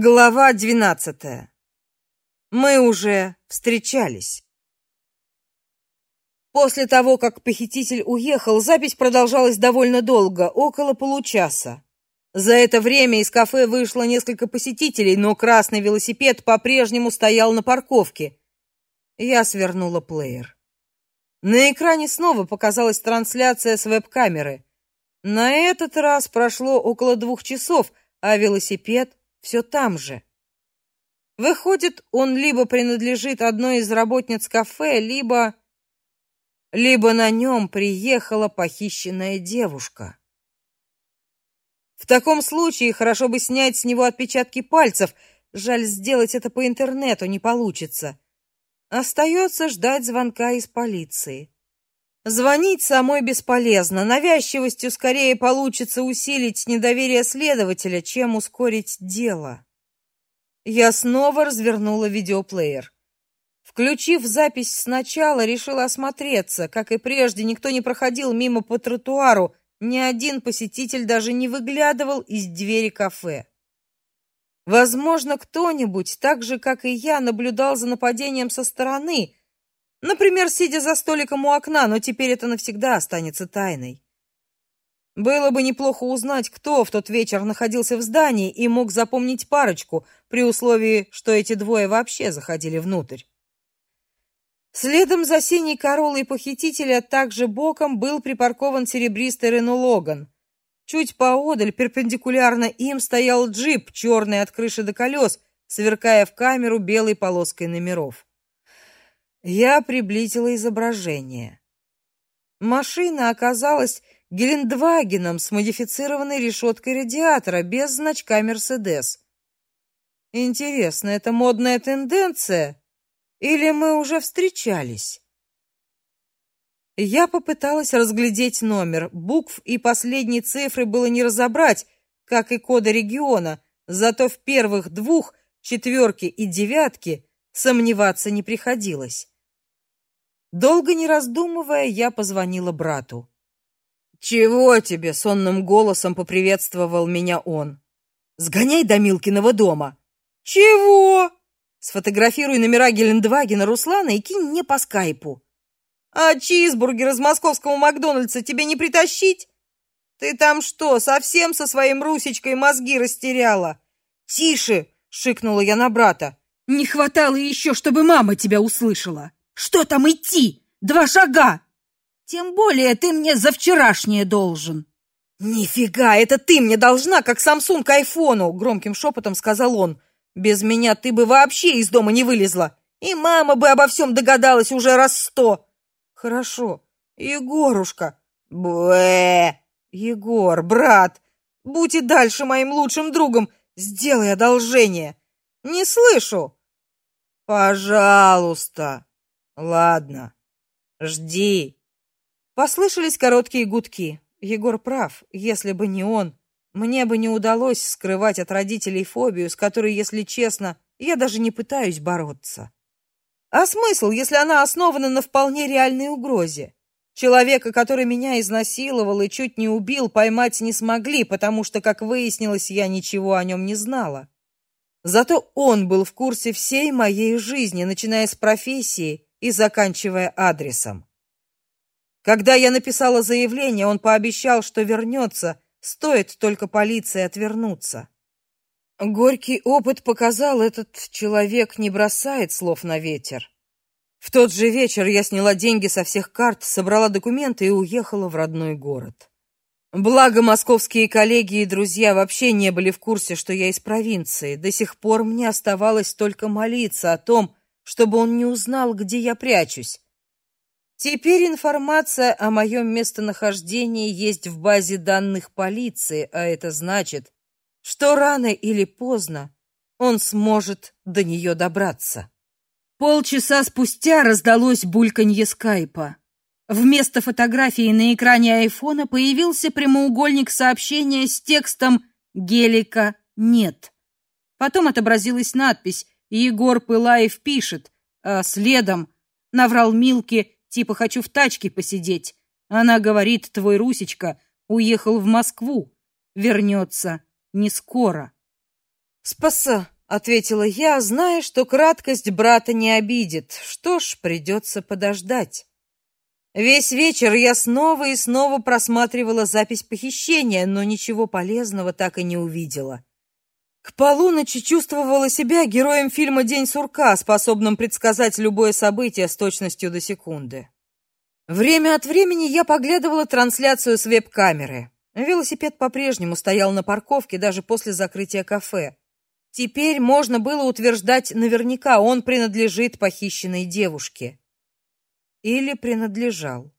Глава двенадцатая. Мы уже встречались. После того, как похититель уехал, запись продолжалась довольно долго, около получаса. За это время из кафе вышло несколько посетителей, но красный велосипед по-прежнему стоял на парковке. Я свернула плеер. На экране снова показалась трансляция с веб-камеры. На этот раз прошло около двух часов, а велосипед все там же. Выходит, он либо принадлежит одной из работниц кафе, либо либо на нем приехала похищенная девушка. В таком случае хорошо бы снять с него отпечатки пальцев. Жаль, сделать это по интернету не получится. Остается ждать звонка из полиции. Звонить самой бесполезно. Навязчивостью скорее получится усилить недоверие следователя, чем ускорить дело. Я снова развернула видеоплеер. Включив запись сначала, решила осмотреться. Как и прежде, никто не проходил мимо по тротуару, ни один посетитель даже не выглядывал из двери кафе. Возможно, кто-нибудь, так же как и я, наблюдал за нападением со стороны, Например, сидя за столиком у окна, но теперь это навсегда останется тайной. Было бы неплохо узнать, кто в тот вечер находился в здании и мог запомнить парочку, при условии, что эти двое вообще заходили внутрь. Следом за синей королой похитителя также боком был припаркован серебристый Рено Логан. Чуть поодаль, перпендикулярно им, стоял джип, черный от крыши до колес, сверкая в камеру белой полоской номеров. Я приблизила изображение. Машина оказалась Гелендвагеном с модифицированной решеткой радиатора без значка Mercedes. Интересно, это модная тенденция или мы уже встречались? Я попыталась разглядеть номер. Букв и последней цифры было не разобрать, как и кода региона, зато в первых двух, четверке и девятке, Сомневаться не приходилось. Долго не раздумывая, я позвонила брату. «Чего тебе?» — сонным голосом поприветствовал меня он. «Сгоняй до Милкиного дома». «Чего?» «Сфотографируй номера Гелендвагена Руслана и кинь мне по скайпу». «А чизбургер из московского Макдональдса тебе не притащить?» «Ты там что, совсем со своим Русечкой мозги растеряла?» «Тише!» — шикнула я на брата. Не хватало еще, чтобы мама тебя услышала. Что там идти? Два шага. Тем более ты мне за вчерашнее должен. Нифига, это ты мне должна, как Samsung к айфону, громким шепотом сказал он. Без меня ты бы вообще из дома не вылезла. И мама бы обо всем догадалась уже раз сто. Хорошо. Егорушка. Бэ. Егор, брат, будь и дальше моим лучшим другом. Сделай одолжение. Не слышу. Пожалуйста. Ладно. Жди. Послышались короткие гудки. Егор прав. Если бы не он, мне бы не удалось скрывать от родителей фобию, с которой, если честно, я даже не пытаюсь бороться. А смысл, если она основана на вполне реальной угрозе? Человека, который меня изнасиловал и чуть не убил, поймать не смогли, потому что, как выяснилось, я ничего о нем не знала. Зато он был в курсе всей моей жизни, начиная с профессии и заканчивая адресом. Когда я написала заявление, он пообещал, что вернется, стоит только полиции отвернуться. Горький опыт показал, этот человек не бросает слов на ветер. В тот же вечер я сняла деньги со всех карт, собрала документы и уехала в родной город. Благо, московские коллеги и друзья вообще не были в курсе, что я из провинции. До сих пор мне оставалось только молиться о том, чтобы он не узнал, где я прячусь. Теперь информация о моем местонахождении есть в базе данных полиции, а это значит, что рано или поздно он сможет до нее добраться. Полчаса спустя раздалось бульканье скайпа. Вместо фотографии на экране айфона появился прямоугольник сообщения с текстом «Гелика нет». Потом отобразилась надпись «Егор Пылаев пишет», а следом наврал Милке типа «Хочу в тачке посидеть». Она говорит, твой Русечка уехал в Москву, вернется не скоро. Спаса, ответила я, зная, что краткость брата не обидит. Что ж, придется подождать. Весь вечер я снова и снова просматривала запись похищения, но ничего полезного так и не увидела. К полуночи чувствовала себя героем фильма День сурка, способным предсказать любое событие с точностью до секунды. Время от времени я поглядывала трансляцию с веб-камеры. Велосипед по-прежнему стоял на парковке даже после закрытия кафе. Теперь можно было утверждать наверняка, он принадлежит похищенной девушке. Или принадлежал.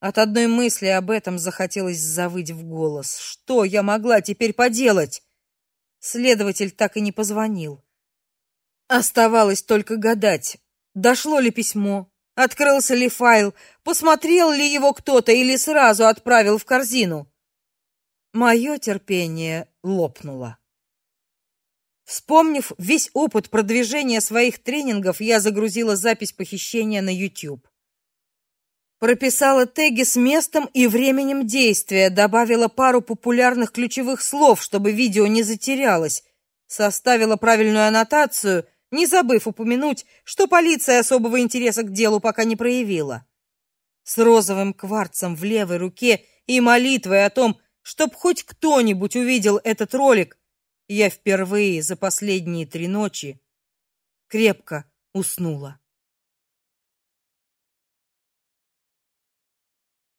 От одной мысли об этом захотелось завыть в голос. Что я могла теперь поделать? Следователь так и не позвонил. Оставалось только гадать, дошло ли письмо, открылся ли файл, посмотрел ли его кто-то или сразу отправил в корзину. Мое терпение лопнуло. Вспомнив весь опыт продвижения своих тренингов, я загрузила запись похищения на YouTube. Прописала теги с местом и временем действия, добавила пару популярных ключевых слов, чтобы видео не затерялось, составила правильную аннотацию, не забыв упомянуть, что полиция особого интереса к делу пока не проявила. С розовым кварцем в левой руке и молитвой о том, чтоб хоть кто-нибудь увидел этот ролик, я впервые за последние три ночи крепко уснула.